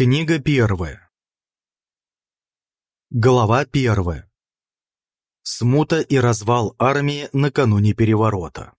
Книга первая. Глава первая. Смута и развал армии накануне переворота.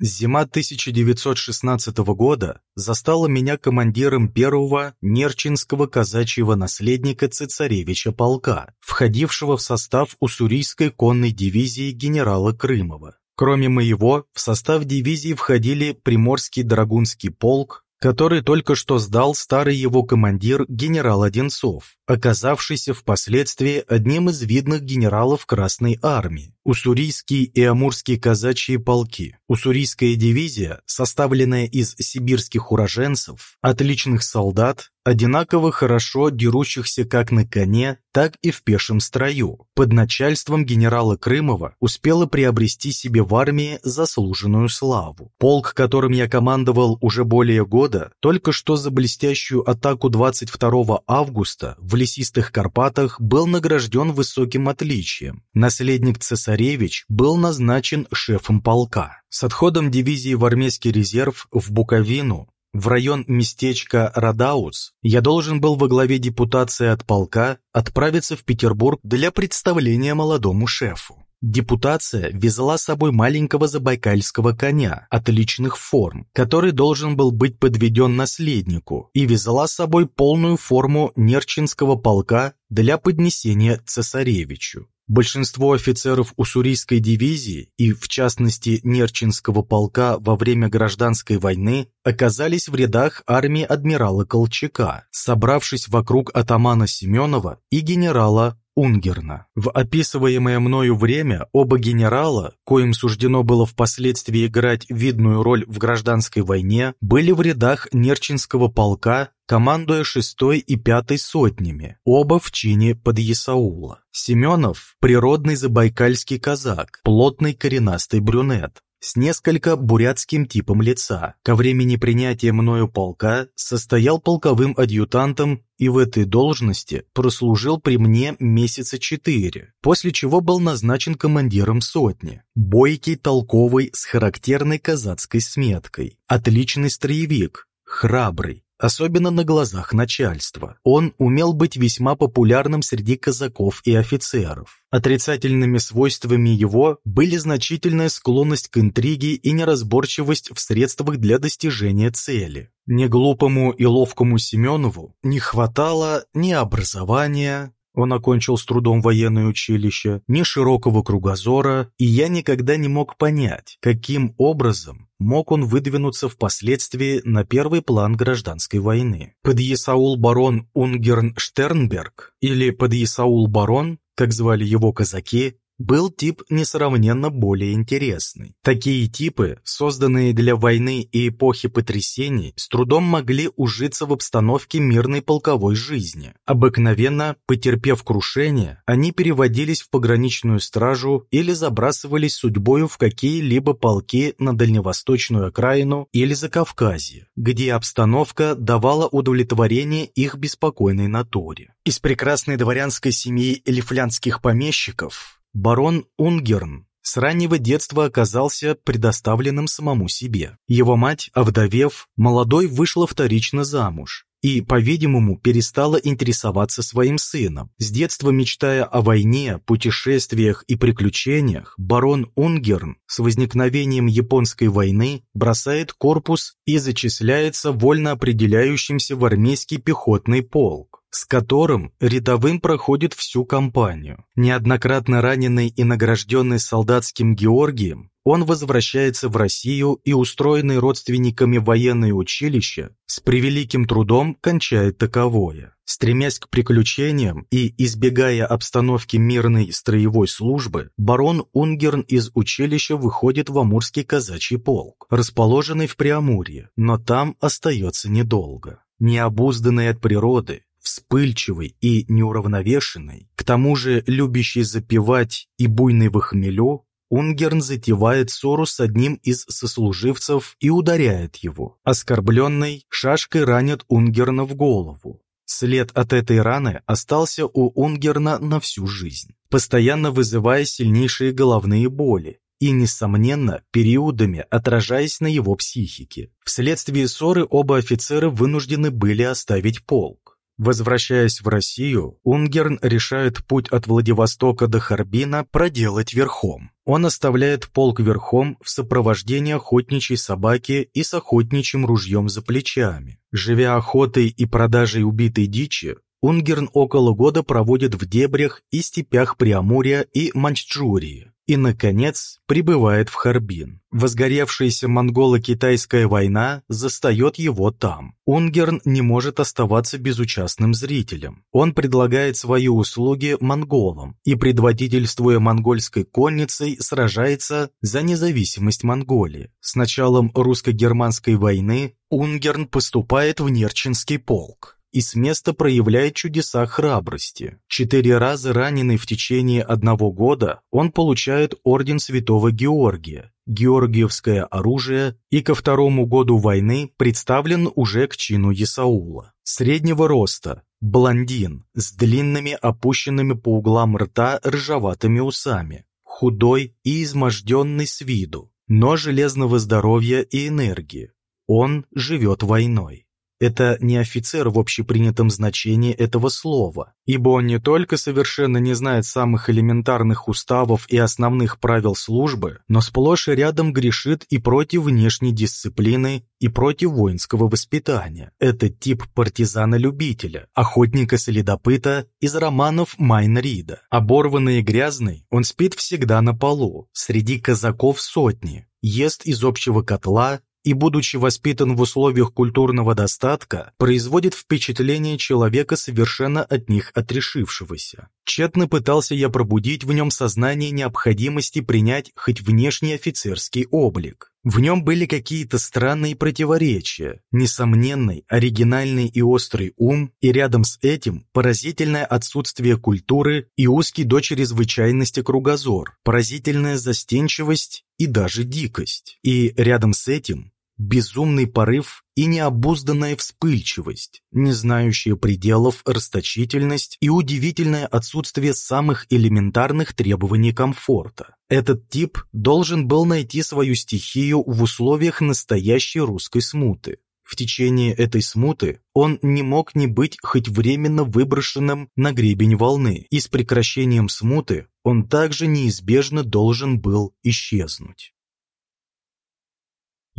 Зима 1916 года застала меня командиром первого Нерчинского казачьего наследника цесаревича полка, входившего в состав уссурийской конной дивизии генерала Крымова. Кроме моего, в состав дивизии входили Приморский драгунский полк, который только что сдал старый его командир генерал Одинцов, оказавшийся впоследствии одним из видных генералов Красной Армии. Уссурийские и Амурские казачьи полки. Уссурийская дивизия, составленная из сибирских уроженцев, отличных солдат, одинаково хорошо дерущихся как на коне, так и в пешем строю, под начальством генерала Крымова успела приобрести себе в армии заслуженную славу. Полк, которым я командовал уже более года, только что за блестящую атаку 22 августа в лесистых Карпатах был награжден высоким отличием. Наследник цесаря Цесаревич был назначен шефом полка. С отходом дивизии в армейский резерв в Буковину в район местечка Радауц я должен был во главе депутации от полка отправиться в Петербург для представления молодому шефу. Депутация везла с собой маленького забайкальского коня отличных форм, который должен был быть подведен наследнику, и везла с собой полную форму Нерчинского полка для поднесения цесаревичу. Большинство офицеров Уссурийской дивизии и, в частности, Нерчинского полка во время гражданской войны оказались в рядах армии адмирала Колчака, собравшись вокруг атамана Семенова и генерала Унгерна. В описываемое мною время оба генерала, коим суждено было впоследствии играть видную роль в гражданской войне, были в рядах Нерчинского полка, командуя шестой и пятой сотнями, оба в чине под Исаула. Семенов – природный забайкальский казак, плотный коренастый брюнет, с несколько бурятским типом лица. Ко времени принятия мною полка состоял полковым адъютантом и в этой должности прослужил при мне месяца четыре, после чего был назначен командиром сотни. Бойкий, толковый, с характерной казацкой сметкой. Отличный строевик, храбрый, особенно на глазах начальства. Он умел быть весьма популярным среди казаков и офицеров. Отрицательными свойствами его были значительная склонность к интриге и неразборчивость в средствах для достижения цели. Неглупому и ловкому Семенову не хватало ни образования, он окончил с трудом военное училище, ни широкого кругозора, и я никогда не мог понять, каким образом мог он выдвинуться впоследствии на первый план гражданской войны. Подъясаул барон Унгерн Штернберг или Подъясаул барон, как звали его казаки, был тип несравненно более интересный. Такие типы, созданные для войны и эпохи потрясений, с трудом могли ужиться в обстановке мирной полковой жизни. Обыкновенно, потерпев крушение, они переводились в пограничную стражу или забрасывались судьбою в какие-либо полки на дальневосточную окраину или за Кавказье, где обстановка давала удовлетворение их беспокойной натуре. Из прекрасной дворянской семьи элифлянских помещиков Барон Унгерн с раннего детства оказался предоставленным самому себе. Его мать, овдовев, молодой вышла вторично замуж и, по-видимому, перестала интересоваться своим сыном. С детства мечтая о войне, путешествиях и приключениях, барон Унгерн с возникновением японской войны бросает корпус и зачисляется вольно определяющимся в армейский пехотный полк с которым рядовым проходит всю кампанию. Неоднократно раненый и награжденный солдатским Георгием, он возвращается в Россию и, устроенный родственниками военное училище, с превеликим трудом кончает таковое. Стремясь к приключениям и избегая обстановки мирной строевой службы, барон Унгерн из училища выходит в Амурский казачий полк, расположенный в Преамурье, но там остается недолго. Необузданный от природы, вспыльчивый и неуравновешенный, к тому же любящий запивать и буйный в хмелю, Унгерн затевает ссору с одним из сослуживцев и ударяет его. Оскорбленный шашкой ранит Унгерна в голову. След от этой раны остался у Унгерна на всю жизнь, постоянно вызывая сильнейшие головные боли и, несомненно, периодами отражаясь на его психике. Вследствие ссоры оба офицера вынуждены были оставить полк. Возвращаясь в Россию, Унгерн решает путь от Владивостока до Харбина проделать верхом. Он оставляет полк верхом в сопровождении охотничьей собаки и с охотничьим ружьем за плечами. Живя охотой и продажей убитой дичи, Унгерн около года проводит в дебрях и степях Приамурья и Маньчжурии и, наконец, прибывает в Харбин. Возгоревшаяся монголо-китайская война застает его там. Унгерн не может оставаться безучастным зрителем. Он предлагает свои услуги монголам и, предводительствуя монгольской конницей, сражается за независимость Монголии. С началом русско-германской войны Унгерн поступает в Нерчинский полк и с места проявляет чудеса храбрости. Четыре раза раненый в течение одного года, он получает орден Святого Георгия, георгиевское оружие и ко второму году войны представлен уже к чину Исаула. Среднего роста, блондин, с длинными опущенными по углам рта ржаватыми усами, худой и изможденный с виду, но железного здоровья и энергии. Он живет войной. Это не офицер в общепринятом значении этого слова, ибо он не только совершенно не знает самых элементарных уставов и основных правил службы, но сплошь и рядом грешит и против внешней дисциплины, и против воинского воспитания. Это тип партизана-любителя, охотника-следопыта из романов Майн Рида. Оборванный и грязный, он спит всегда на полу, среди казаков сотни, ест из общего котла и, будучи воспитан в условиях культурного достатка, производит впечатление человека, совершенно от них отрешившегося. Тщетно пытался я пробудить в нем сознание необходимости принять хоть внешний офицерский облик. В нем были какие-то странные противоречия, несомненный, оригинальный и острый ум, и рядом с этим поразительное отсутствие культуры и узкий до чрезвычайности кругозор, поразительная застенчивость и даже дикость. И рядом с этим безумный порыв и необузданная вспыльчивость, не знающая пределов расточительность и удивительное отсутствие самых элементарных требований комфорта. Этот тип должен был найти свою стихию в условиях настоящей русской смуты. В течение этой смуты он не мог не быть хоть временно выброшенным на гребень волны, и с прекращением смуты он также неизбежно должен был исчезнуть.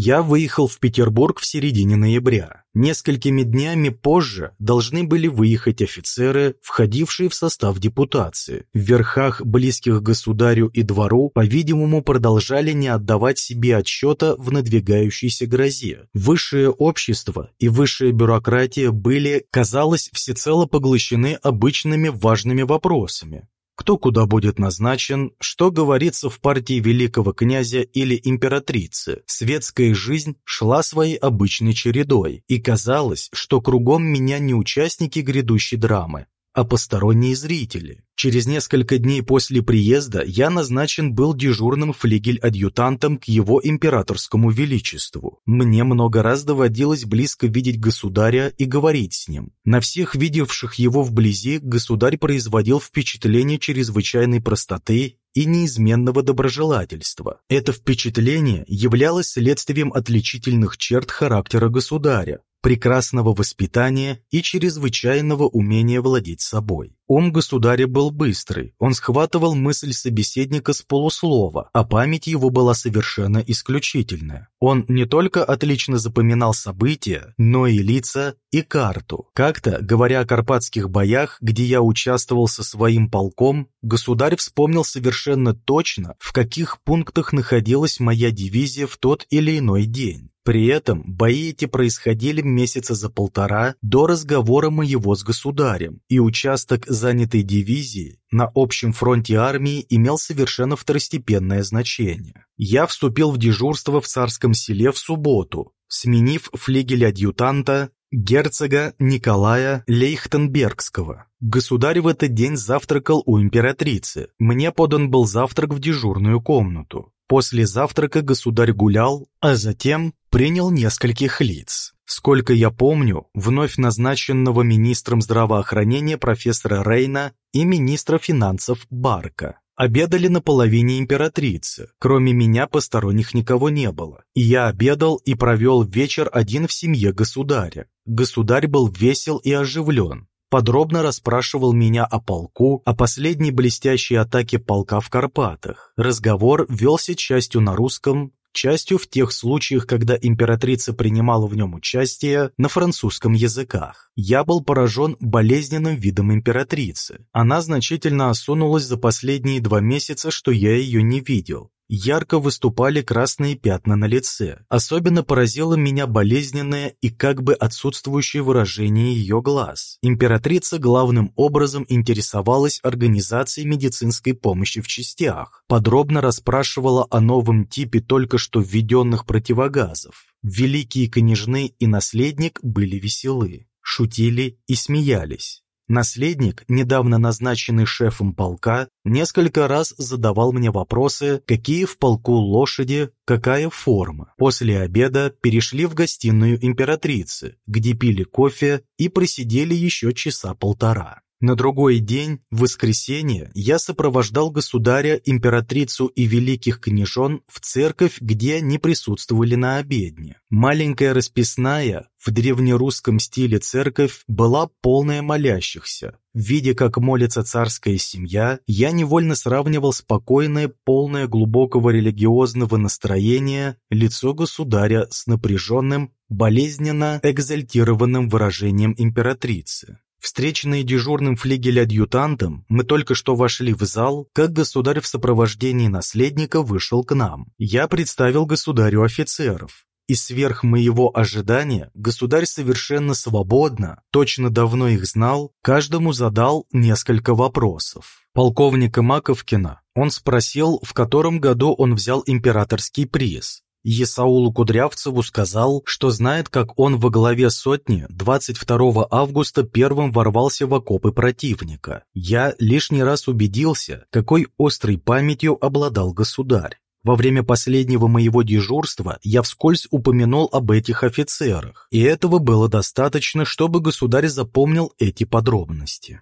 Я выехал в Петербург в середине ноября. Несколькими днями позже должны были выехать офицеры, входившие в состав депутации. В верхах, близких государю и двору, по-видимому, продолжали не отдавать себе отчета в надвигающейся грозе. Высшее общество и высшая бюрократия были, казалось, всецело поглощены обычными важными вопросами кто куда будет назначен, что говорится в партии великого князя или императрицы. Светская жизнь шла своей обычной чередой, и казалось, что кругом меня не участники грядущей драмы, а посторонние зрители. Через несколько дней после приезда я назначен был дежурным флигель-адъютантом к его императорскому величеству. Мне много раз доводилось близко видеть государя и говорить с ним. На всех видевших его вблизи государь производил впечатление чрезвычайной простоты и неизменного доброжелательства. Это впечатление являлось следствием отличительных черт характера государя, прекрасного воспитания и чрезвычайного умения владеть собой. Ум государя был быстрый, он схватывал мысль собеседника с полуслова, а память его была совершенно исключительная. Он не только отлично запоминал события, но и лица и карту. Как-то, говоря о карпатских боях, где я участвовал со своим полком, государь вспомнил совершенно точно, в каких пунктах находилась моя дивизия в тот или иной день. При этом бои эти происходили месяца за полтора до разговора моего с государем, и участок занятой дивизии на общем фронте армии имел совершенно второстепенное значение. Я вступил в дежурство в Царском селе в субботу, сменив флигеля-адъютанта герцога Николая Лейхтенбергского. Государь в этот день завтракал у императрицы. Мне подан был завтрак в дежурную комнату. После завтрака государь гулял, а затем принял нескольких лиц. Сколько я помню, вновь назначенного министром здравоохранения профессора Рейна и министра финансов Барка. Обедали на половине императрицы. Кроме меня посторонних никого не было. И я обедал и провел вечер один в семье государя. Государь был весел и оживлен подробно расспрашивал меня о полку, о последней блестящей атаке полка в Карпатах. Разговор велся частью на русском, частью в тех случаях, когда императрица принимала в нем участие на французском языках. Я был поражен болезненным видом императрицы. Она значительно осунулась за последние два месяца, что я ее не видел ярко выступали красные пятна на лице. Особенно поразило меня болезненное и как бы отсутствующее выражение ее глаз. Императрица главным образом интересовалась организацией медицинской помощи в частях, подробно расспрашивала о новом типе только что введенных противогазов. Великие княжны и наследник были веселы, шутили и смеялись. Наследник, недавно назначенный шефом полка, несколько раз задавал мне вопросы, какие в полку лошади, какая форма. После обеда перешли в гостиную императрицы, где пили кофе и просидели еще часа полтора. На другой день, в воскресенье, я сопровождал государя, императрицу и великих княжон в церковь, где они присутствовали на обедне. Маленькая расписная, в древнерусском стиле церковь была полная молящихся. Видя, как молится царская семья, я невольно сравнивал спокойное, полное глубокого религиозного настроения лицо государя с напряженным, болезненно экзальтированным выражением императрицы. Встреченные дежурным флигель-адъютантом, мы только что вошли в зал, как государь в сопровождении наследника вышел к нам. Я представил государю офицеров. И сверх моего ожидания государь совершенно свободно, точно давно их знал, каждому задал несколько вопросов. Полковника Маковкина он спросил, в котором году он взял императорский приз. Есаулу Кудрявцеву сказал, что знает, как он во главе сотни 22 августа первым ворвался в окопы противника. Я лишний раз убедился, какой острой памятью обладал государь. Во время последнего моего дежурства я вскользь упомянул об этих офицерах, и этого было достаточно, чтобы государь запомнил эти подробности.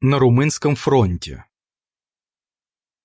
На Румынском фронте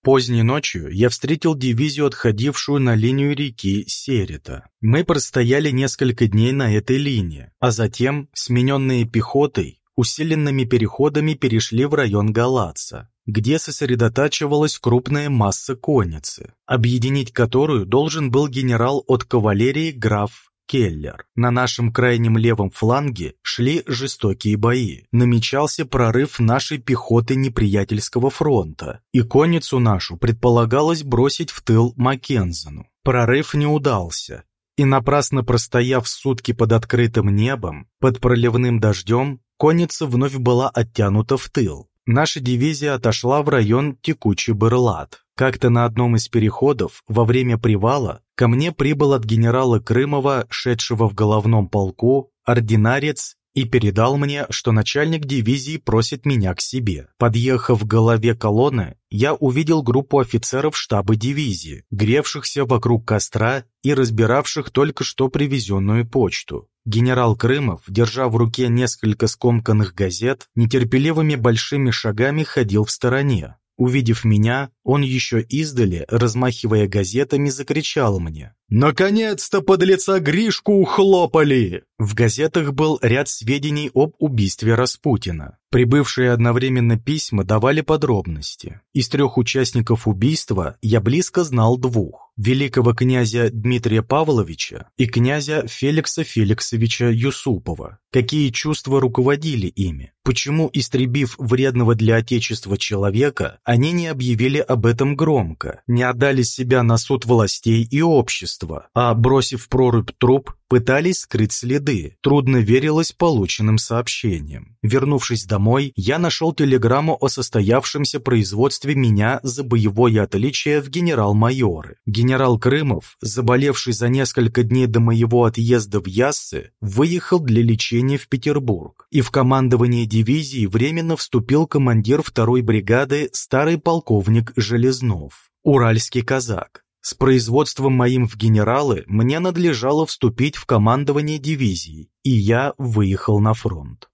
Поздней ночью я встретил дивизию, отходившую на линию реки Серета. Мы простояли несколько дней на этой линии, а затем, смененные пехотой, усиленными переходами перешли в район Галаца, где сосредотачивалась крупная масса конницы, объединить которую должен был генерал от кавалерии граф Келлер. На нашем крайнем левом фланге шли жестокие бои. Намечался прорыв нашей пехоты неприятельского фронта, и конницу нашу предполагалось бросить в тыл Маккензену. Прорыв не удался, и напрасно простояв сутки под открытым небом, под проливным дождем, конница вновь была оттянута в тыл. Наша дивизия отошла в район Текучий Берлат. Как-то на одном из переходов, во время привала, ко мне прибыл от генерала Крымова, шедшего в головном полку, ординарец и передал мне, что начальник дивизии просит меня к себе. Подъехав к голове колонны, я увидел группу офицеров штаба дивизии, гревшихся вокруг костра и разбиравших только что привезенную почту. Генерал Крымов, держа в руке несколько скомканных газет, нетерпеливыми большими шагами ходил в стороне. Увидев меня, он еще издали, размахивая газетами, закричал мне. «Наконец-то подлеца Гришку ухлопали!» В газетах был ряд сведений об убийстве Распутина. Прибывшие одновременно письма давали подробности. Из трех участников убийства я близко знал двух. Великого князя Дмитрия Павловича и князя Феликса Феликсовича Юсупова. Какие чувства руководили ими? Почему, истребив вредного для Отечества человека, они не объявили об этом громко, не отдали себя на суд властей и общества, а, бросив прорубь труп, пытались скрыть следы. Трудно верилось полученным сообщениям. Вернувшись домой, я нашел телеграмму о состоявшемся производстве меня за боевое отличие в генерал-майоры. Генерал Крымов, заболевший за несколько дней до моего отъезда в Яссы, выехал для лечения в Петербург, и в командование дивизии временно вступил командир второй бригады старый полковник Железнов, уральский казак. С производством моим в генералы мне надлежало вступить в командование дивизии, и я выехал на фронт.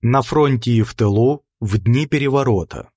На фронте и в тылу в дни переворота.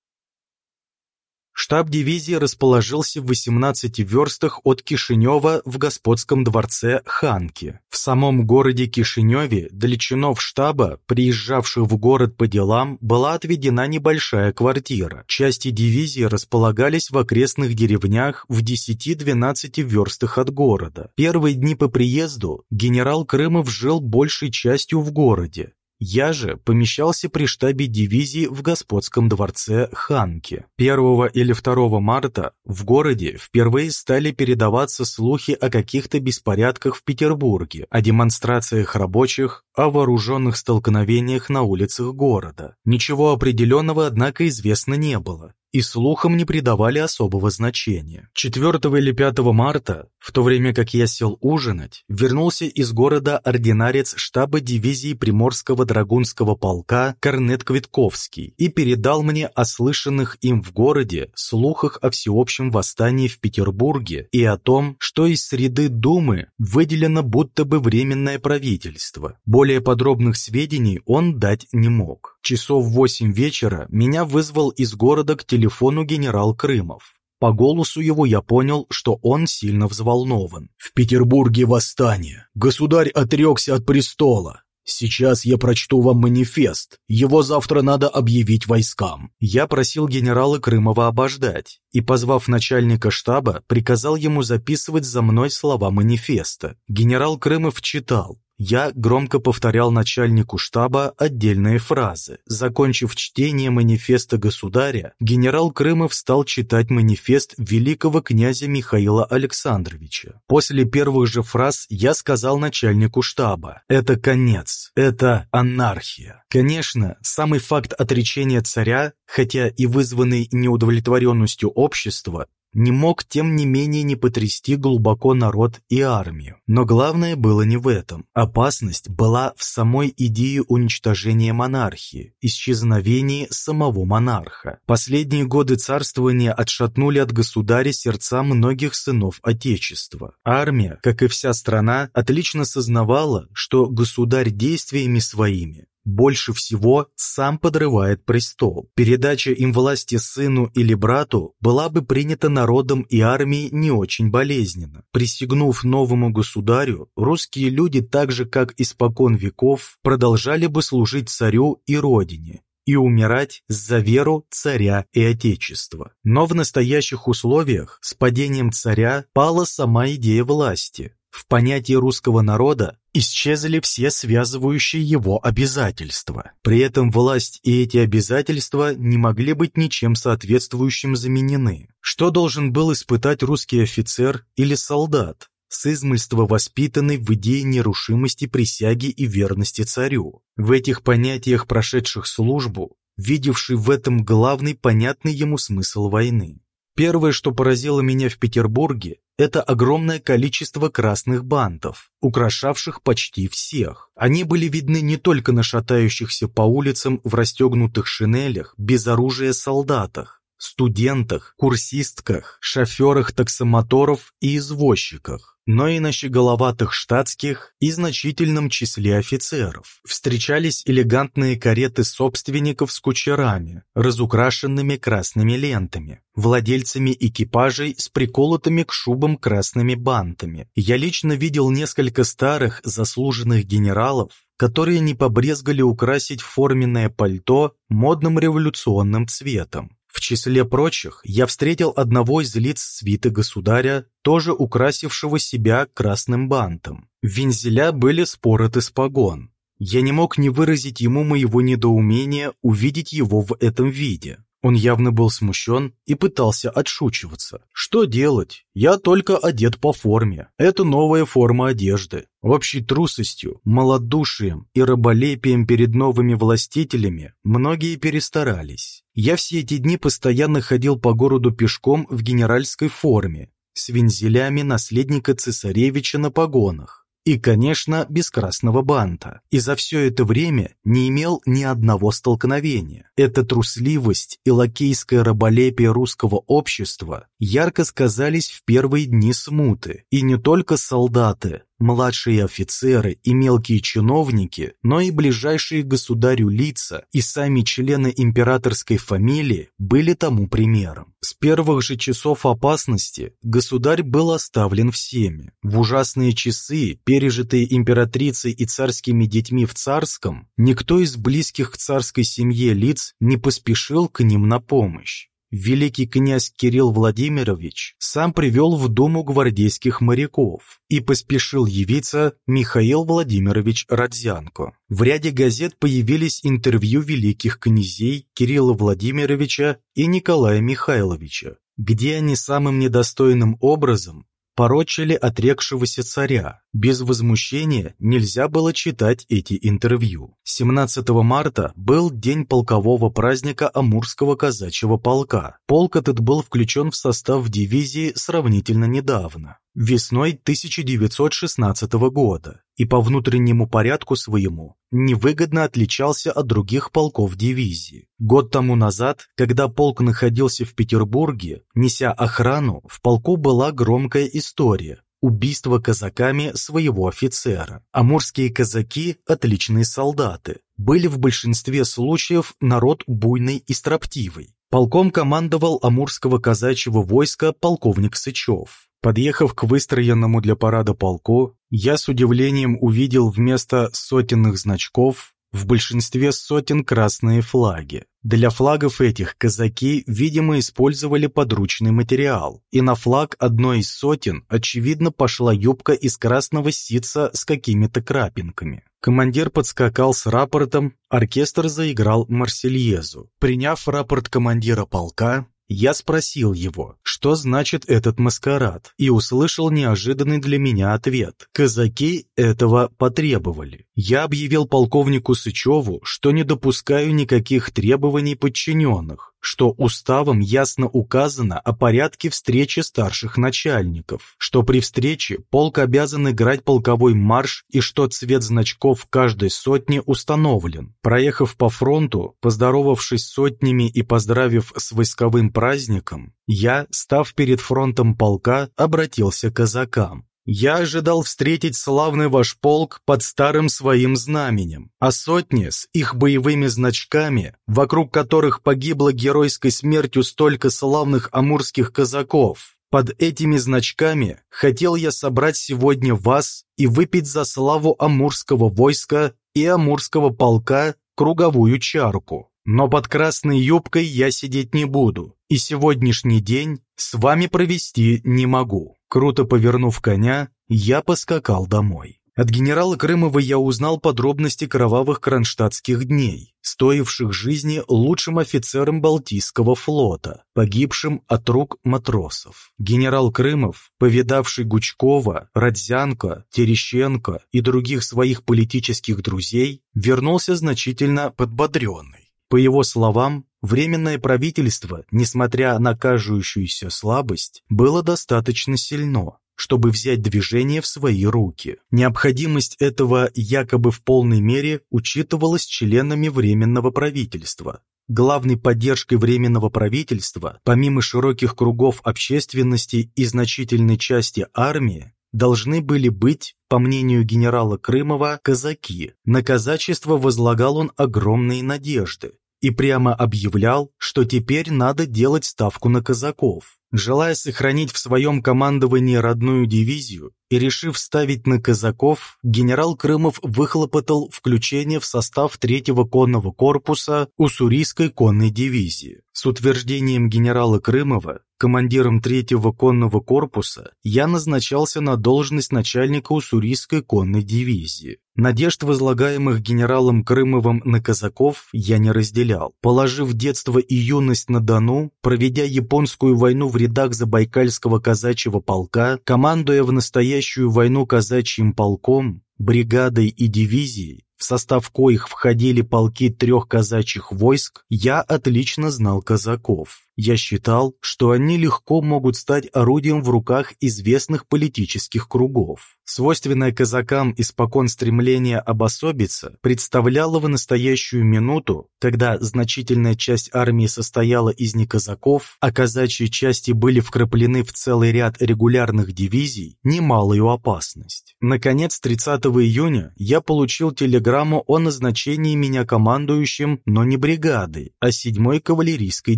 Штаб дивизии расположился в 18 верстах от Кишинева в господском дворце Ханки. В самом городе Кишиневе для чинов штаба, приезжавших в город по делам, была отведена небольшая квартира. Части дивизии располагались в окрестных деревнях в 10-12 верстах от города. Первые дни по приезду генерал Крымов жил большей частью в городе. Я же помещался при штабе дивизии в господском дворце Ханки. 1 или 2 марта в городе впервые стали передаваться слухи о каких-то беспорядках в Петербурге, о демонстрациях рабочих, о вооруженных столкновениях на улицах города. Ничего определенного, однако, известно не было и слухам не придавали особого значения. 4 или 5 марта, в то время как я сел ужинать, вернулся из города ординарец штаба дивизии Приморского драгунского полка Корнет Квитковский и передал мне о слышанных им в городе слухах о всеобщем восстании в Петербурге и о том, что из среды Думы выделено будто бы временное правительство. Более подробных сведений он дать не мог. Часов в восемь вечера меня вызвал из города к телефону генерал Крымов. По голосу его я понял, что он сильно взволнован. «В Петербурге восстание. Государь отрекся от престола. Сейчас я прочту вам манифест. Его завтра надо объявить войскам». Я просил генерала Крымова обождать и, позвав начальника штаба, приказал ему записывать за мной слова манифеста. Генерал Крымов читал. Я громко повторял начальнику штаба отдельные фразы. Закончив чтение манифеста государя, генерал Крымов стал читать манифест великого князя Михаила Александровича. После первых же фраз я сказал начальнику штаба «Это конец, это анархия». Конечно, самый факт отречения царя, хотя и вызванный неудовлетворенностью общества, не мог тем не менее не потрясти глубоко народ и армию. Но главное было не в этом. Опасность была в самой идее уничтожения монархии, исчезновении самого монарха. Последние годы царствования отшатнули от государя сердца многих сынов Отечества. Армия, как и вся страна, отлично сознавала, что государь действиями своими больше всего сам подрывает престол. Передача им власти сыну или брату была бы принята народом и армией не очень болезненно. Присягнув новому государю, русские люди так же, как испокон веков, продолжали бы служить царю и родине, и умирать за веру царя и отечества. Но в настоящих условиях с падением царя пала сама идея власти. В понятии русского народа исчезли все связывающие его обязательства. При этом власть и эти обязательства не могли быть ничем соответствующим заменены. Что должен был испытать русский офицер или солдат, с измольства воспитанный в идее нерушимости присяги и верности царю? В этих понятиях прошедших службу, видевший в этом главный понятный ему смысл войны. Первое, что поразило меня в Петербурге, это огромное количество красных бантов, украшавших почти всех. Они были видны не только на шатающихся по улицам в расстегнутых шинелях, без оружия солдатах, студентах, курсистках, шоферах таксомоторов и извозчиках, но и на щеголоватых штатских и значительном числе офицеров. Встречались элегантные кареты собственников с кучерами, разукрашенными красными лентами, владельцами экипажей с приколотыми к шубам красными бантами. Я лично видел несколько старых заслуженных генералов, которые не побрезгали украсить форменное пальто модным революционным цветом. В числе прочих я встретил одного из лиц свиты государя, тоже украсившего себя красным бантом. Вензеля были спороты с погон. Я не мог не выразить ему моего недоумения увидеть его в этом виде. Он явно был смущен и пытался отшучиваться. Что делать? Я только одет по форме. Это новая форма одежды. Общей трусостью, малодушием и раболепием перед новыми властителями многие перестарались. Я все эти дни постоянно ходил по городу пешком в генеральской форме, с вензелями наследника цесаревича на погонах и, конечно, без красного банта. И за все это время не имел ни одного столкновения. Эта трусливость и лакейское раболепие русского общества ярко сказались в первые дни смуты. И не только солдаты, младшие офицеры и мелкие чиновники, но и ближайшие государю лица и сами члены императорской фамилии были тому примером. С первых же часов опасности государь был оставлен всеми. В ужасные часы, пережитые императрицей и царскими детьми в царском, никто из близких к царской семье лиц не поспешил к ним на помощь великий князь Кирилл Владимирович сам привел в Думу гвардейских моряков и поспешил явиться Михаил Владимирович Родзянко. В ряде газет появились интервью великих князей Кирилла Владимировича и Николая Михайловича, где они самым недостойным образом порочили отрекшегося царя. Без возмущения нельзя было читать эти интервью. 17 марта был день полкового праздника Амурского казачьего полка. Полк этот был включен в состав дивизии сравнительно недавно весной 1916 года и по внутреннему порядку своему невыгодно отличался от других полков дивизии. Год тому назад, когда полк находился в Петербурге, неся охрану, в полку была громкая история убийство казаками своего офицера. Амурские казаки – отличные солдаты, были в большинстве случаев народ буйный и строптивый. Полком командовал Амурского казачьего войска полковник Сычев. Подъехав к выстроенному для парада полку, я с удивлением увидел вместо сотенных значков в большинстве сотен красные флаги. Для флагов этих казаки, видимо, использовали подручный материал, и на флаг одной из сотен, очевидно, пошла юбка из красного ситца с какими-то крапинками. Командир подскакал с рапортом, оркестр заиграл Марсельезу. Приняв рапорт командира полка, я спросил его, что значит этот маскарад, и услышал неожиданный для меня ответ. Казаки этого потребовали. Я объявил полковнику Сычеву, что не допускаю никаких требований подчиненных, что уставом ясно указано о порядке встречи старших начальников, что при встрече полк обязан играть полковой марш и что цвет значков каждой сотни установлен. Проехав по фронту, поздоровавшись сотнями и поздравив с войсковым праздником, я, став перед фронтом полка, обратился к казакам. Я ожидал встретить славный ваш полк под старым своим знаменем, а сотни с их боевыми значками, вокруг которых погибло геройской смертью столько славных амурских казаков. Под этими значками хотел я собрать сегодня вас и выпить за славу амурского войска и амурского полка круговую чарку. Но под красной юбкой я сидеть не буду, и сегодняшний день с вами провести не могу. Круто повернув коня, я поскакал домой. От генерала Крымова я узнал подробности кровавых кронштадтских дней, стоивших жизни лучшим офицерам Балтийского флота, погибшим от рук матросов. Генерал Крымов, повидавший Гучкова, Родзянко, Терещенко и других своих политических друзей, вернулся значительно подбодренный. По его словам, Временное правительство, несмотря на кажущуюся слабость, было достаточно сильно, чтобы взять движение в свои руки. Необходимость этого якобы в полной мере учитывалась членами Временного правительства. Главной поддержкой Временного правительства, помимо широких кругов общественности и значительной части армии, должны были быть, по мнению генерала Крымова, казаки. На казачество возлагал он огромные надежды и прямо объявлял, что теперь надо делать ставку на казаков. Желая сохранить в своем командовании родную дивизию и решив ставить на казаков, генерал Крымов выхлопотал включение в состав третьего конного корпуса Уссурийской конной дивизии. С утверждением генерала Крымова командиром третьего конного корпуса я назначался на должность начальника Уссурийской конной дивизии. Надежд, возлагаемых генералом Крымовым на казаков, я не разделял. Положив детство и юность на Дону, проведя японскую войну в рядах Забайкальского казачьего полка, командуя в настоящую войну казачьим полком, бригадой и дивизией, в состав коих входили полки трех казачьих войск, я отлично знал казаков. Я считал, что они легко могут стать орудием в руках известных политических кругов. Свойственное казакам испокон стремление обособиться представляло в настоящую минуту, когда значительная часть армии состояла из неказаков, а казачьи части были вкраплены в целый ряд регулярных дивизий, немалую опасность. Наконец, 30 июня я получил телеграмму о назначении меня командующим, но не бригадой, а 7-й кавалерийской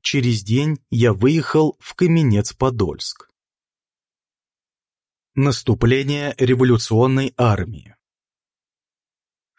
Через день я выехал в Каменец-Подольск. Наступление революционной армии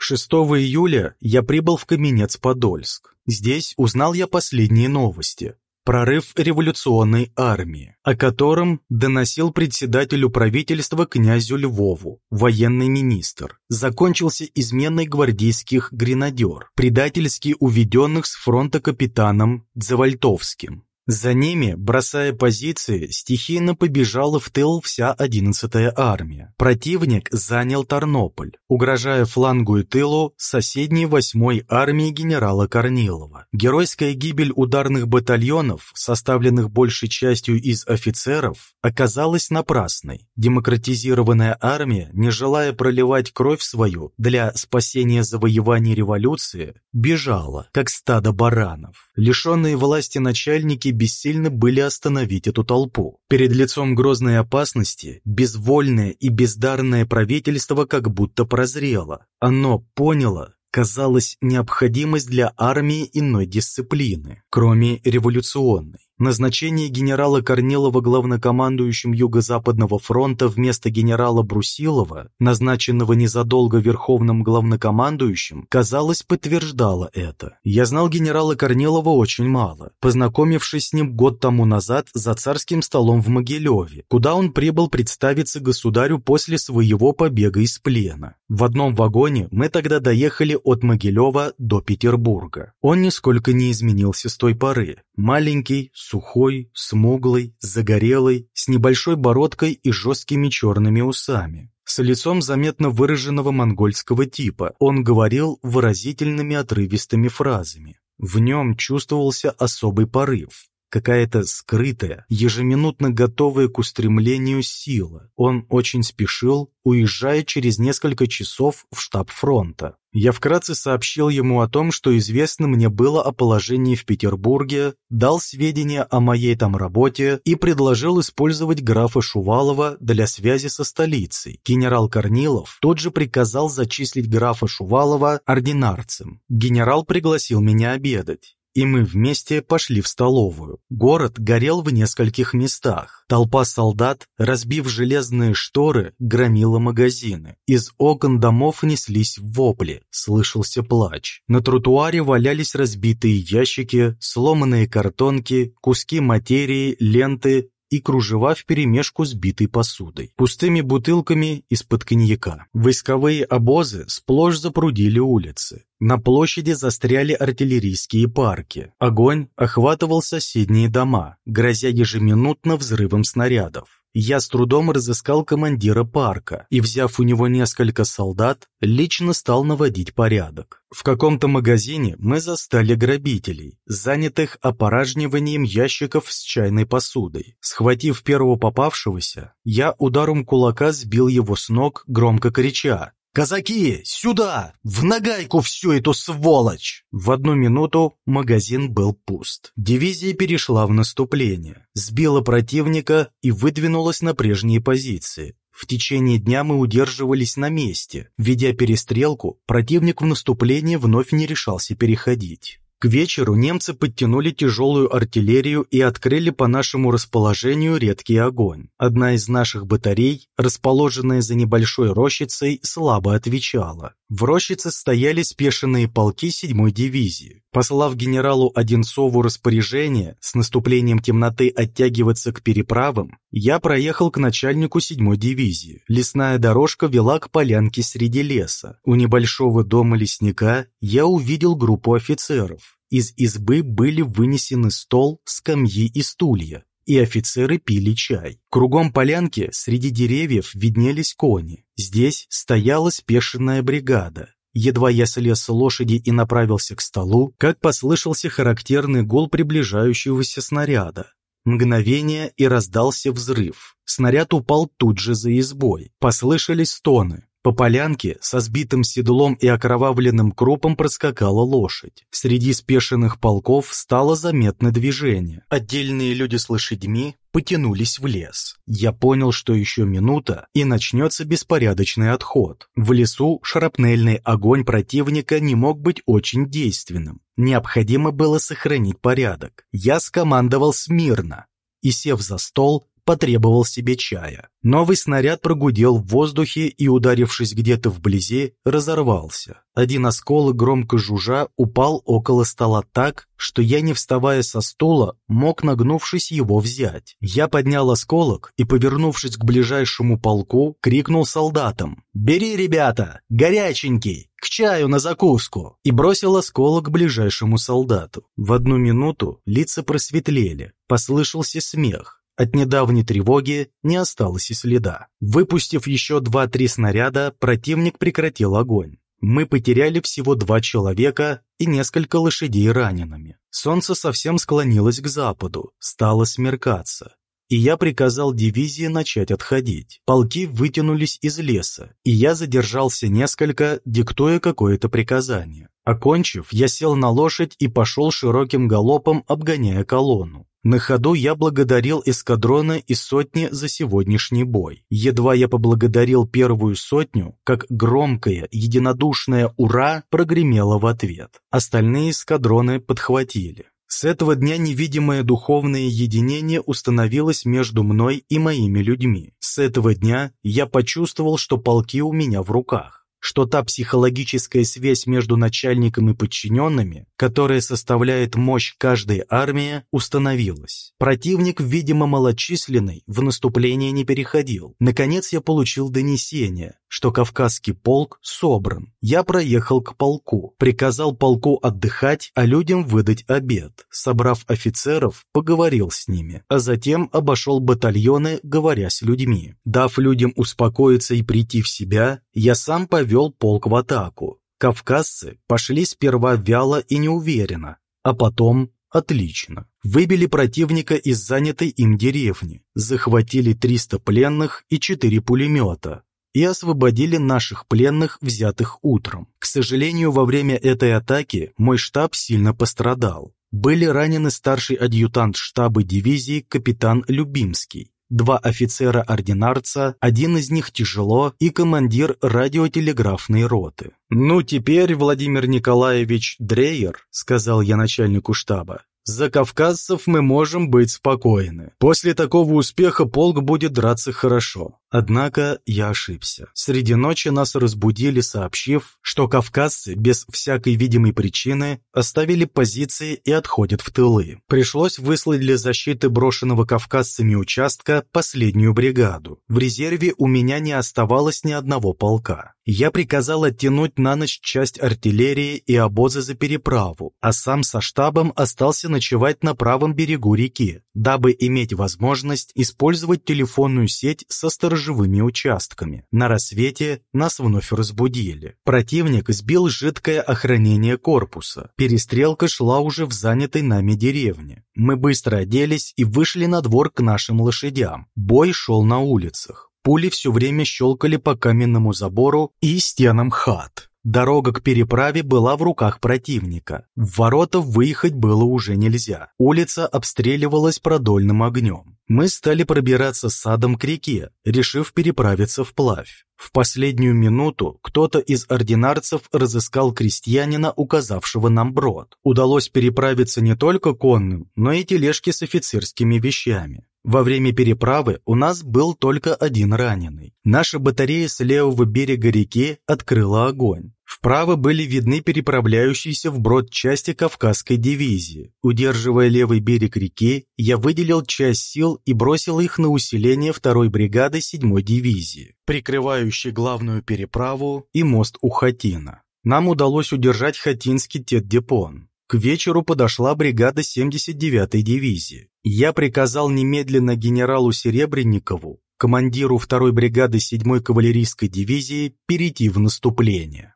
6 июля я прибыл в Каменец-Подольск. Здесь узнал я последние новости. Прорыв революционной армии, о котором доносил председателю правительства князю Львову, военный министр, закончился изменой гвардейских гренадер, предательски уведенных с фронта капитаном Дзавальтовским. За ними, бросая позиции, стихийно побежала в тыл вся 11-я армия. Противник занял Тарнополь, угрожая флангу и тылу соседней 8-й армии генерала Корнилова. Геройская гибель ударных батальонов, составленных большей частью из офицеров, оказалась напрасной. Демократизированная армия, не желая проливать кровь свою для спасения завоеваний революции, бежала, как стадо баранов. Лишенные власти начальники бессильны были остановить эту толпу. Перед лицом грозной опасности безвольное и бездарное правительство как будто прозрело. Оно поняло, казалось, необходимость для армии иной дисциплины, кроме революционной. Назначение генерала Корнилова главнокомандующим Юго-Западного фронта вместо генерала Брусилова, назначенного незадолго верховным главнокомандующим, казалось, подтверждало это. Я знал генерала Корнилова очень мало, познакомившись с ним год тому назад за царским столом в Могилеве, куда он прибыл представиться государю после своего побега из плена. В одном вагоне мы тогда доехали от Могилева до Петербурга. Он нисколько не изменился с той поры. Маленький, сухой, смуглый, загорелый, с небольшой бородкой и жесткими черными усами. С лицом заметно выраженного монгольского типа, он говорил выразительными отрывистыми фразами. В нем чувствовался особый порыв, какая-то скрытая, ежеминутно готовая к устремлению сила. Он очень спешил, уезжая через несколько часов в штаб фронта. Я вкратце сообщил ему о том, что известно мне было о положении в Петербурге, дал сведения о моей там работе и предложил использовать графа Шувалова для связи со столицей. Генерал Корнилов тут же приказал зачислить графа Шувалова ординарцем. Генерал пригласил меня обедать и мы вместе пошли в столовую. Город горел в нескольких местах. Толпа солдат, разбив железные шторы, громила магазины. Из окон домов неслись вопли, слышался плач. На тротуаре валялись разбитые ящики, сломанные картонки, куски материи, ленты и кружева вперемешку с битой посудой, пустыми бутылками из-под коньяка. Войсковые обозы сплошь запрудили улицы. На площади застряли артиллерийские парки. Огонь охватывал соседние дома, грозя ежеминутно взрывом снарядов. Я с трудом разыскал командира парка и, взяв у него несколько солдат, лично стал наводить порядок. В каком-то магазине мы застали грабителей, занятых опоражниванием ящиков с чайной посудой. Схватив первого попавшегося, я ударом кулака сбил его с ног, громко крича «Казаки, сюда! В нагайку всю эту сволочь!» В одну минуту магазин был пуст. Дивизия перешла в наступление, сбила противника и выдвинулась на прежние позиции. В течение дня мы удерживались на месте. Ведя перестрелку, противник в наступлении вновь не решался переходить. К вечеру немцы подтянули тяжелую артиллерию и открыли по нашему расположению редкий огонь. Одна из наших батарей, расположенная за небольшой рощицей, слабо отвечала. В рощице стояли спешенные полки 7-й дивизии. Послав генералу Одинцову распоряжение с наступлением темноты оттягиваться к переправам, я проехал к начальнику 7-й дивизии. Лесная дорожка вела к полянке среди леса. У небольшого дома лесника я увидел группу офицеров. Из избы были вынесены стол, скамьи и стулья, и офицеры пили чай. Кругом полянки среди деревьев виднелись кони. Здесь стояла спешенная бригада. Едва я слез с лошади и направился к столу, как послышался характерный гул приближающегося снаряда. Мгновение и раздался взрыв. Снаряд упал тут же за избой. Послышались стоны. По полянке со сбитым седлом и окровавленным крупом проскакала лошадь. Среди спешенных полков стало заметно движение. Отдельные люди с лошадьми потянулись в лес. Я понял, что еще минута, и начнется беспорядочный отход. В лесу шрапнельный огонь противника не мог быть очень действенным. Необходимо было сохранить порядок. Я скомандовал смирно и, сев за стол, потребовал себе чая. Новый снаряд прогудел в воздухе и, ударившись где-то вблизи, разорвался. Один осколок, громко жужжа, упал около стола так, что я, не вставая со стула, мог, нагнувшись, его взять. Я поднял осколок и, повернувшись к ближайшему полку, крикнул солдатам «Бери, ребята! Горяченький! К чаю на закуску!» и бросил осколок ближайшему солдату. В одну минуту лица просветлели, послышался смех. От недавней тревоги не осталось и следа. Выпустив еще два-три снаряда, противник прекратил огонь. Мы потеряли всего два человека и несколько лошадей ранеными. Солнце совсем склонилось к западу, стало смеркаться. И я приказал дивизии начать отходить. Полки вытянулись из леса, и я задержался несколько, диктуя какое-то приказание. Окончив, я сел на лошадь и пошел широким галопом, обгоняя колонну. На ходу я благодарил эскадроны и сотни за сегодняшний бой. Едва я поблагодарил первую сотню, как громкое, единодушное «Ура!» прогремело в ответ. Остальные эскадроны подхватили. С этого дня невидимое духовное единение установилось между мной и моими людьми. С этого дня я почувствовал, что полки у меня в руках что та психологическая связь между начальником и подчиненными, которая составляет мощь каждой армии, установилась. Противник, видимо малочисленный, в наступление не переходил. Наконец я получил донесение, что Кавказский полк собран. Я проехал к полку, приказал полку отдыхать, а людям выдать обед. Собрав офицеров, поговорил с ними, а затем обошел батальоны, говоря с людьми. Дав людям успокоиться и прийти в себя, я сам повел полк в атаку. Кавказцы пошли сперва вяло и неуверенно, а потом отлично. Выбили противника из занятой им деревни, захватили 300 пленных и 4 пулемета, и освободили наших пленных, взятых утром. К сожалению, во время этой атаки мой штаб сильно пострадал. Были ранены старший адъютант штаба дивизии капитан Любимский, два офицера-ординарца, один из них тяжело, и командир радиотелеграфной роты. «Ну, теперь, Владимир Николаевич Дрейер», — сказал я начальнику штаба, за кавказцев мы можем быть спокойны. После такого успеха полк будет драться хорошо. Однако я ошибся. Среди ночи нас разбудили, сообщив, что кавказцы без всякой видимой причины оставили позиции и отходят в тылы. Пришлось выслать для защиты брошенного кавказцами участка последнюю бригаду. В резерве у меня не оставалось ни одного полка. Я приказал оттянуть на ночь часть артиллерии и обозы за переправу, а сам со штабом остался ночевать на правом берегу реки, дабы иметь возможность использовать телефонную сеть со сторожевым сторожевыми участками. На рассвете нас вновь разбудили. Противник сбил жидкое охранение корпуса. Перестрелка шла уже в занятой нами деревне. Мы быстро оделись и вышли на двор к нашим лошадям. Бой шел на улицах. Пули все время щелкали по каменному забору и стенам хат. Дорога к переправе была в руках противника. В ворота выехать было уже нельзя. Улица обстреливалась продольным огнем. Мы стали пробираться садом к реке, решив переправиться вплавь. В последнюю минуту кто-то из ординарцев разыскал крестьянина, указавшего нам брод. Удалось переправиться не только конным, но и тележки с офицерскими вещами. Во время переправы у нас был только один раненый. Наша батарея с левого берега реки открыла огонь. Вправо были видны переправляющиеся вброд части Кавказской дивизии. Удерживая левый берег реки, я выделил часть сил и бросил их на усиление второй бригады 7-й дивизии, прикрывающей главную переправу и мост у Хатина. Нам удалось удержать Хатинский Тет-Депон. К вечеру подошла бригада 79-й дивизии. Я приказал немедленно генералу Серебренникову, командиру 2-й бригады 7-й кавалерийской дивизии, перейти в наступление.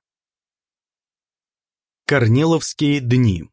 Корниловские дни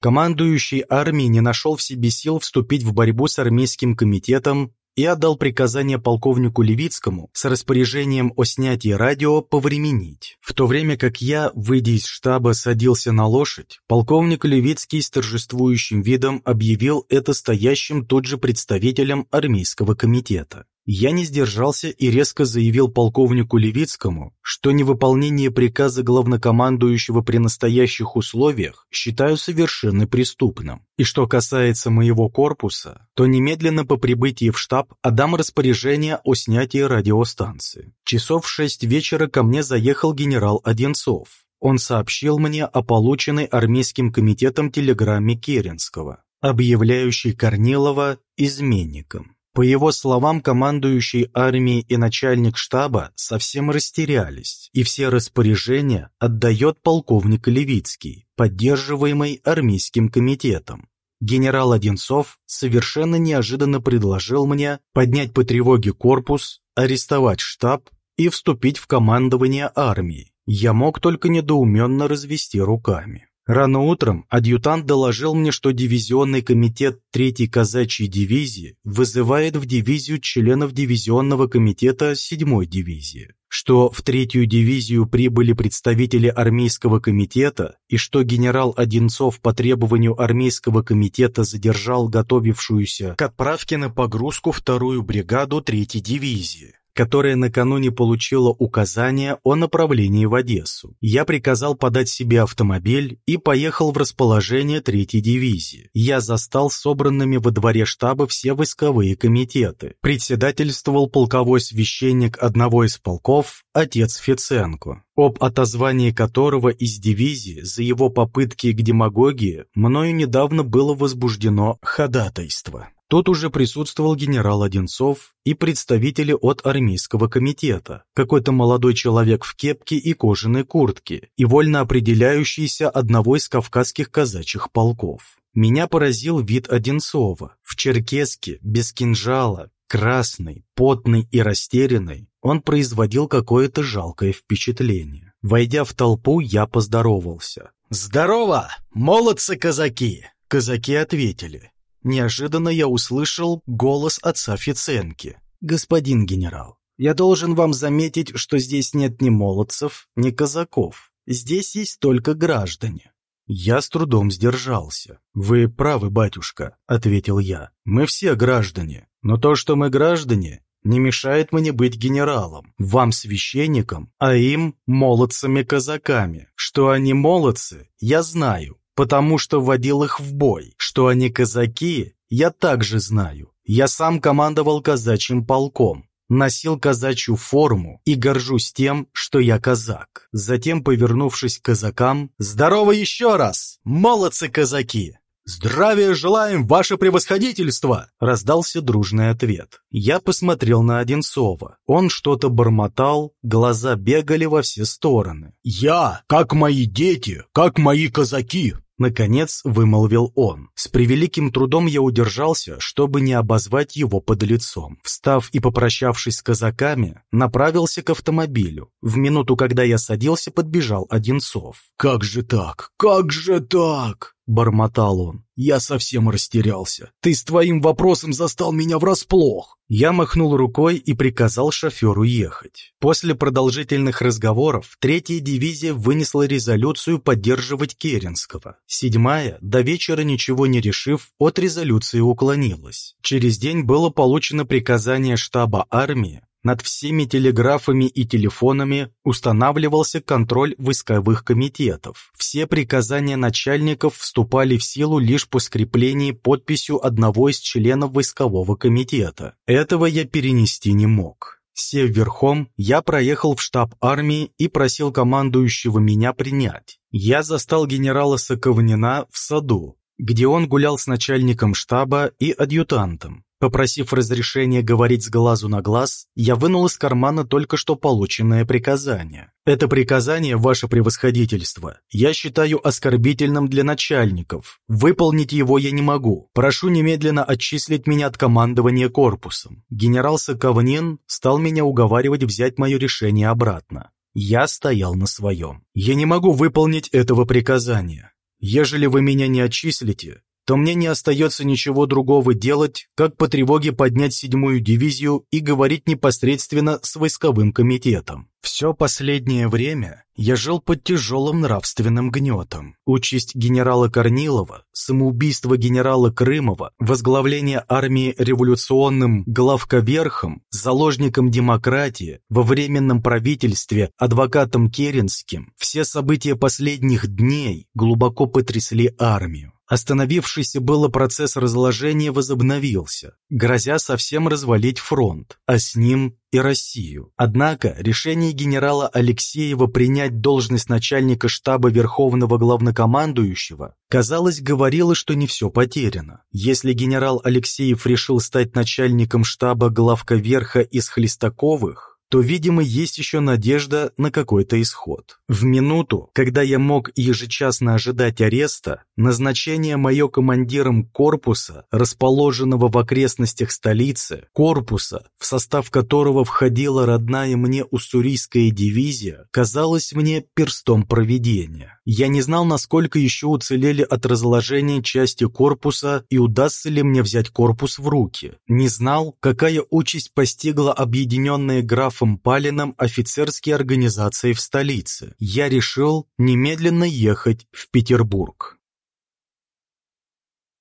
Командующий армией не нашел в себе сил вступить в борьбу с армейским комитетом и отдал приказание полковнику Левицкому с распоряжением о снятии радио повременить. В то время как я, выйдя из штаба, садился на лошадь, полковник Левицкий с торжествующим видом объявил это стоящим тут же представителем армейского комитета. Я не сдержался и резко заявил полковнику Левицкому, что невыполнение приказа главнокомандующего при настоящих условиях считаю совершенно преступным, и что касается моего корпуса, то немедленно по прибытии в штаб отдам распоряжение о снятии радиостанции. Часов в шесть вечера ко мне заехал генерал Одинцов. Он сообщил мне о полученной армейским комитетом телеграмме Керенского, объявляющей Корнилова изменником. По его словам, командующий армией и начальник штаба совсем растерялись, и все распоряжения отдает полковник Левицкий, поддерживаемый армейским комитетом. Генерал Одинцов совершенно неожиданно предложил мне поднять по тревоге корпус, арестовать штаб и вступить в командование армии. Я мог только недоуменно развести руками. Рано утром адъютант доложил мне, что дивизионный комитет 3-й казачьей дивизии вызывает в дивизию членов дивизионного комитета 7-й дивизии, что в 3-ю дивизию прибыли представители армейского комитета и что генерал Одинцов по требованию армейского комитета задержал готовившуюся к отправке на погрузку вторую бригаду 3-й дивизии которая накануне получила указание о направлении в Одессу. Я приказал подать себе автомобиль и поехал в расположение третьей дивизии. Я застал собранными во дворе штаба все войсковые комитеты. Председательствовал полковой священник одного из полков, отец Фиценко, об отозвании которого из дивизии за его попытки к демагогии мною недавно было возбуждено ходатайство. Тут уже присутствовал генерал Одинцов и представители от армейского комитета, какой-то молодой человек в кепке и кожаной куртке, и вольно определяющийся одного из кавказских казачьих полков. Меня поразил вид Одинцова. В черкеске, без кинжала, красный, потный и растерянный, он производил какое-то жалкое впечатление. Войдя в толпу, я поздоровался. «Здорово, молодцы казаки!» Казаки ответили. Неожиданно я услышал голос отца Фиценки. «Господин генерал, я должен вам заметить, что здесь нет ни молодцев, ни казаков. Здесь есть только граждане». Я с трудом сдержался. «Вы правы, батюшка», — ответил я. «Мы все граждане. Но то, что мы граждане, не мешает мне быть генералом, вам священником, а им молодцами-казаками. Что они молодцы, я знаю, потому что водил их в бой. Что они казаки, я также знаю. Я сам командовал казачьим полком, носил казачью форму и горжусь тем, что я казак. Затем, повернувшись к казакам, «Здорово еще раз! Молодцы казаки!» «Здравия желаем, ваше превосходительство!» — раздался дружный ответ. Я посмотрел на Одинцова. Он что-то бормотал, глаза бегали во все стороны. «Я, как мои дети, как мои казаки, Наконец вымолвил он. С превеликим трудом я удержался, чтобы не обозвать его под лицом. Встав и попрощавшись с казаками, направился к автомобилю. В минуту, когда я садился, подбежал Одинцов. «Как же так? Как же так?» бормотал он. «Я совсем растерялся. Ты с твоим вопросом застал меня врасплох!» Я махнул рукой и приказал шоферу ехать. После продолжительных разговоров третья дивизия вынесла резолюцию поддерживать Керенского. Седьмая, до вечера ничего не решив, от резолюции уклонилась. Через день было получено приказание штаба армии над всеми телеграфами и телефонами устанавливался контроль войсковых комитетов. Все приказания начальников вступали в силу лишь по скреплении подписью одного из членов войскового комитета. Этого я перенести не мог. Сев верхом, я проехал в штаб армии и просил командующего меня принять. Я застал генерала Соковнина в саду, где он гулял с начальником штаба и адъютантом. Попросив разрешения говорить с глазу на глаз, я вынул из кармана только что полученное приказание. Это приказание, ваше превосходительство, я считаю оскорбительным для начальников. Выполнить его я не могу. Прошу немедленно отчислить меня от командования корпусом. Генерал Соковнин стал меня уговаривать взять мое решение обратно. Я стоял на своем. «Я не могу выполнить этого приказания. Ежели вы меня не отчислите, то мне не остается ничего другого делать, как по тревоге поднять седьмую дивизию и говорить непосредственно с войсковым комитетом. Все последнее время я жил под тяжелым нравственным гнетом. Участь генерала Корнилова, самоубийство генерала Крымова, возглавление армии революционным главковерхом, заложником демократии, во временном правительстве, адвокатом Керенским, все события последних дней глубоко потрясли армию. Остановившийся было процесс разложения возобновился, грозя совсем развалить фронт, а с ним и Россию. Однако решение генерала Алексеева принять должность начальника штаба Верховного Главнокомандующего, казалось, говорило, что не все потеряно. Если генерал Алексеев решил стать начальником штаба главковерха из Хлестаковых, то, видимо, есть еще надежда на какой-то исход. В минуту, когда я мог ежечасно ожидать ареста, назначение мое командиром корпуса, расположенного в окрестностях столицы, корпуса, в состав которого входила родная мне уссурийская дивизия, казалось мне перстом провидения. Я не знал, насколько еще уцелели от разложения части корпуса и удастся ли мне взять корпус в руки. Не знал, какая участь постигла объединенные граф графом Палином офицерские организации в столице. Я решил немедленно ехать в Петербург.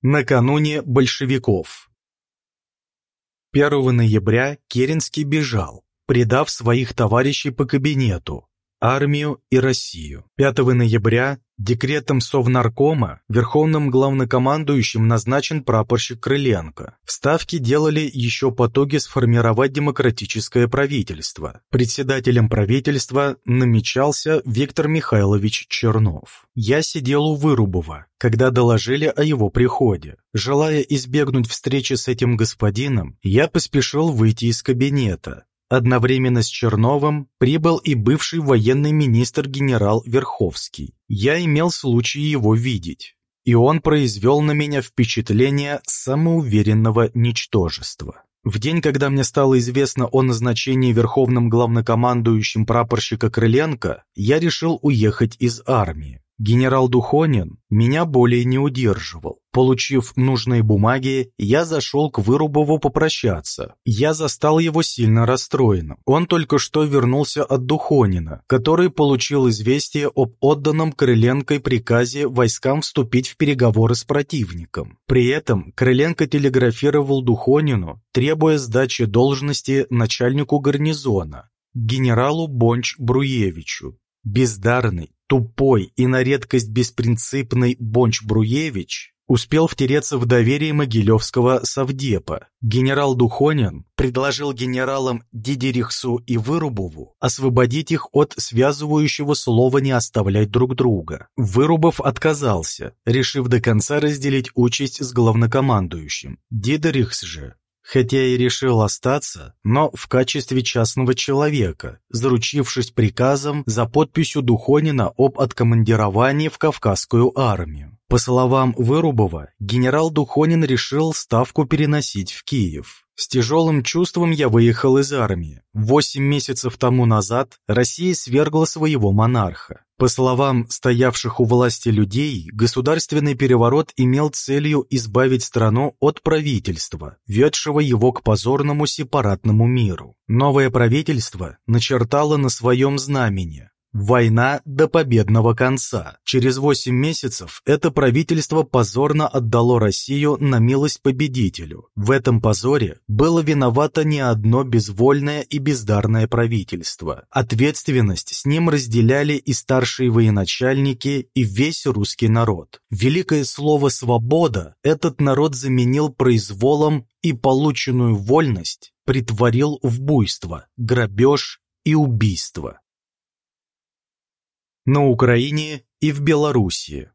Накануне большевиков 1 ноября Керенский бежал, предав своих товарищей по кабинету, армию и Россию. 5 ноября Декретом Совнаркома верховным главнокомандующим назначен прапорщик Крыленко. В Ставке делали еще потуги сформировать демократическое правительство. Председателем правительства намечался Виктор Михайлович Чернов. Я сидел у Вырубова, когда доложили о его приходе. Желая избегнуть встречи с этим господином, я поспешил выйти из кабинета, Одновременно с Черновым прибыл и бывший военный министр генерал Верховский. Я имел случай его видеть, и он произвел на меня впечатление самоуверенного ничтожества. В день, когда мне стало известно о назначении верховным главнокомандующим прапорщика Крыленко, я решил уехать из армии. Генерал Духонин меня более не удерживал. Получив нужные бумаги, я зашел к Вырубову попрощаться. Я застал его сильно расстроенным. Он только что вернулся от Духонина, который получил известие об отданном Крыленкой приказе войскам вступить в переговоры с противником. При этом Крыленко телеграфировал Духонину, требуя сдачи должности начальнику гарнизона, генералу Бонч-Бруевичу. Бездарный, тупой и на редкость беспринципный Бонч-Бруевич успел втереться в доверие Могилевского совдепа. Генерал Духонин предложил генералам Дидерихсу и Вырубову освободить их от связывающего слова не оставлять друг друга. Вырубов отказался, решив до конца разделить участь с главнокомандующим. Дидерихс же хотя и решил остаться, но в качестве частного человека, заручившись приказом за подписью Духонина об откомандировании в Кавказскую армию. По словам Вырубова, генерал Духонин решил ставку переносить в Киев. С тяжелым чувством я выехал из армии. Восемь месяцев тому назад Россия свергла своего монарха. По словам стоявших у власти людей, государственный переворот имел целью избавить страну от правительства, ведшего его к позорному сепаратному миру. Новое правительство начертало на своем знамени Война до победного конца. Через восемь месяцев это правительство позорно отдало Россию на милость победителю. В этом позоре было виновато не одно безвольное и бездарное правительство. Ответственность с ним разделяли и старшие военачальники, и весь русский народ. Великое слово «свобода» этот народ заменил произволом и полученную вольность притворил в буйство, грабеж и убийство на Украине и в Белоруссии.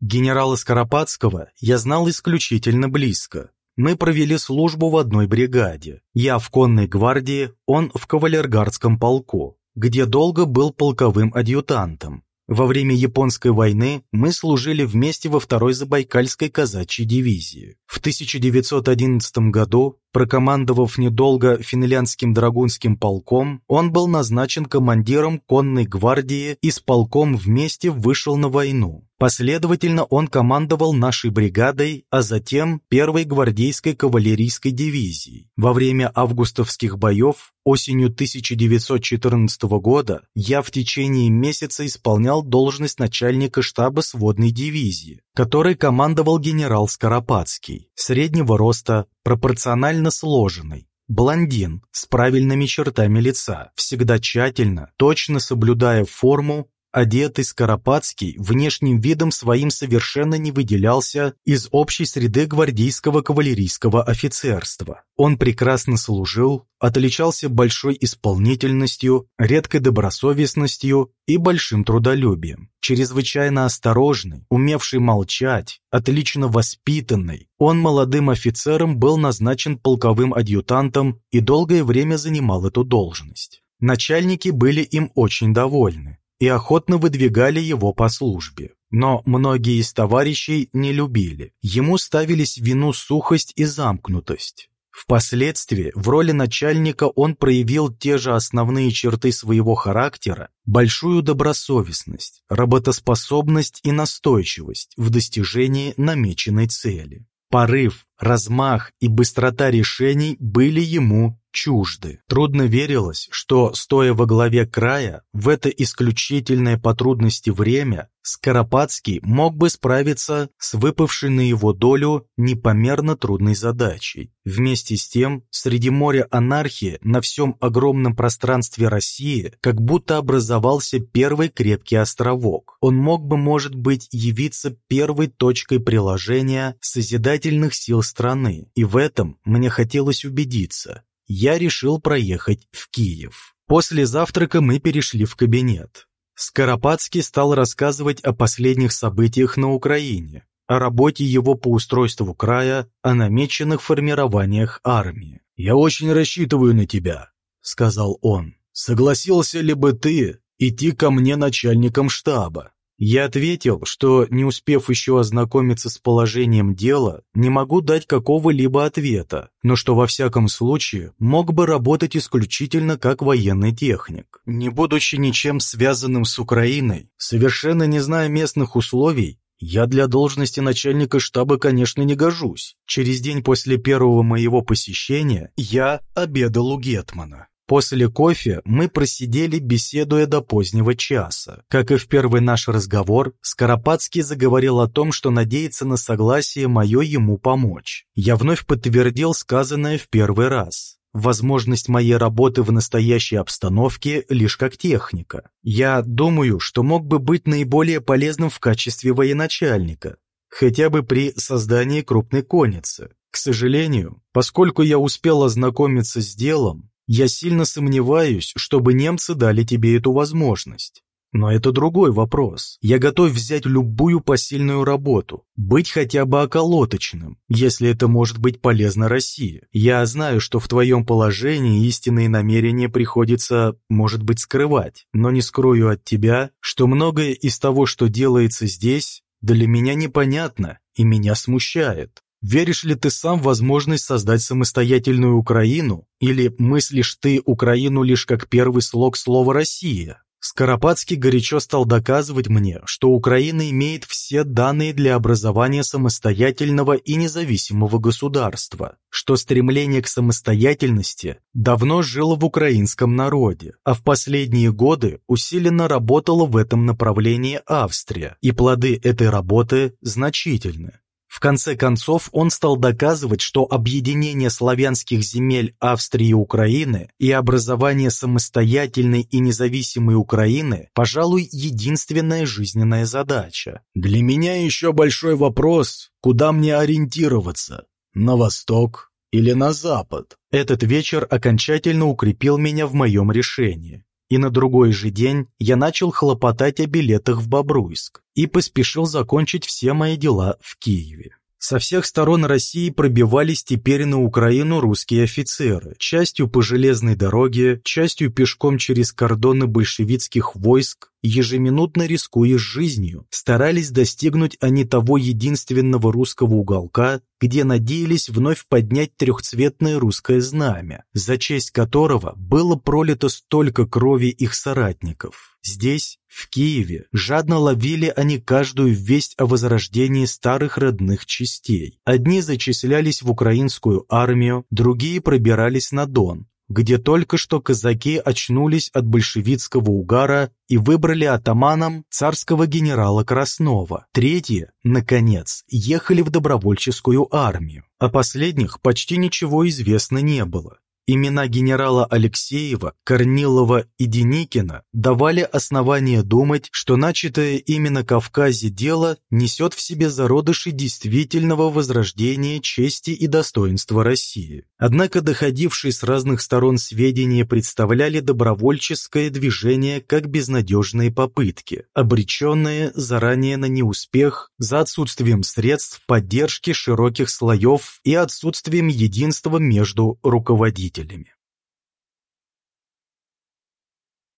Генерала Скоропадского я знал исключительно близко. Мы провели службу в одной бригаде. Я в конной гвардии, он в кавалергардском полку, где долго был полковым адъютантом. Во время Японской войны мы служили вместе во второй Забайкальской казачьей дивизии. В 1911 году, прокомандовав недолго финляндским драгунским полком, он был назначен командиром конной гвардии и с полком вместе вышел на войну. Последовательно он командовал нашей бригадой, а затем первой гвардейской кавалерийской дивизией. Во время августовских боев осенью 1914 года я в течение месяца исполнял должность начальника штаба сводной дивизии, которой командовал генерал Скоропадский, среднего роста, пропорционально сложенный, Блондин с правильными чертами лица, всегда тщательно, точно соблюдая форму одетый Скоропадский внешним видом своим совершенно не выделялся из общей среды гвардейского кавалерийского офицерства. Он прекрасно служил, отличался большой исполнительностью, редкой добросовестностью и большим трудолюбием. Чрезвычайно осторожный, умевший молчать, отлично воспитанный, он молодым офицером был назначен полковым адъютантом и долгое время занимал эту должность. Начальники были им очень довольны и охотно выдвигали его по службе. Но многие из товарищей не любили. Ему ставились в вину сухость и замкнутость. Впоследствии в роли начальника он проявил те же основные черты своего характера, большую добросовестность, работоспособность и настойчивость в достижении намеченной цели. Порыв, размах и быстрота решений были ему чужды. Трудно верилось, что, стоя во главе края, в это исключительное по трудности время, Скоропадский мог бы справиться с выпавшей на его долю непомерно трудной задачей. Вместе с тем, среди моря анархии на всем огромном пространстве России как будто образовался первый крепкий островок. Он мог бы, может быть, явиться первой точкой приложения созидательных сил страны, и в этом мне хотелось убедиться я решил проехать в Киев. После завтрака мы перешли в кабинет. Скоропадский стал рассказывать о последних событиях на Украине, о работе его по устройству края, о намеченных формированиях армии. «Я очень рассчитываю на тебя», — сказал он. «Согласился ли бы ты идти ко мне начальником штаба?» Я ответил, что, не успев еще ознакомиться с положением дела, не могу дать какого-либо ответа, но что во всяком случае мог бы работать исключительно как военный техник. Не будучи ничем связанным с Украиной, совершенно не зная местных условий, я для должности начальника штаба, конечно, не гожусь. Через день после первого моего посещения я обедал у Гетмана. После кофе мы просидели, беседуя до позднего часа. Как и в первый наш разговор, Скоропадский заговорил о том, что надеется на согласие мое ему помочь. Я вновь подтвердил сказанное в первый раз. Возможность моей работы в настоящей обстановке лишь как техника. Я думаю, что мог бы быть наиболее полезным в качестве военачальника, хотя бы при создании крупной конницы. К сожалению, поскольку я успел ознакомиться с делом, я сильно сомневаюсь, чтобы немцы дали тебе эту возможность. Но это другой вопрос. Я готов взять любую посильную работу, быть хотя бы околоточным, если это может быть полезно России. Я знаю, что в твоем положении истинные намерения приходится, может быть, скрывать, но не скрою от тебя, что многое из того, что делается здесь, для меня непонятно и меня смущает. Веришь ли ты сам в возможность создать самостоятельную Украину? Или мыслишь ты Украину лишь как первый слог слова «Россия»? Скоропадский горячо стал доказывать мне, что Украина имеет все данные для образования самостоятельного и независимого государства, что стремление к самостоятельности давно жило в украинском народе, а в последние годы усиленно работала в этом направлении Австрия, и плоды этой работы значительны. В конце концов, он стал доказывать, что объединение славянских земель Австрии и Украины и образование самостоятельной и независимой Украины, пожалуй, единственная жизненная задача. Для меня еще большой вопрос, куда мне ориентироваться – на восток или на запад. Этот вечер окончательно укрепил меня в моем решении и на другой же день я начал хлопотать о билетах в Бобруйск и поспешил закончить все мои дела в Киеве. Со всех сторон России пробивались теперь на Украину русские офицеры, частью по железной дороге, частью пешком через кордоны большевистских войск ежеминутно рискуя жизнью, старались достигнуть они того единственного русского уголка, где надеялись вновь поднять трехцветное русское знамя, за честь которого было пролито столько крови их соратников. Здесь, в Киеве, жадно ловили они каждую весть о возрождении старых родных частей. Одни зачислялись в украинскую армию, другие пробирались на Дон, где только что казаки очнулись от большевистского угара и выбрали атаманом царского генерала Краснова. Третьи, наконец, ехали в добровольческую армию. О последних почти ничего известно не было. Имена генерала Алексеева, Корнилова и Деникина давали основания думать, что начатое именно Кавказе дело несет в себе зародыши действительного возрождения чести и достоинства России. Однако доходившие с разных сторон сведения представляли добровольческое движение как безнадежные попытки, обреченные заранее на неуспех за отсутствием средств поддержки широких слоев и отсутствием единства между руководителями родителями.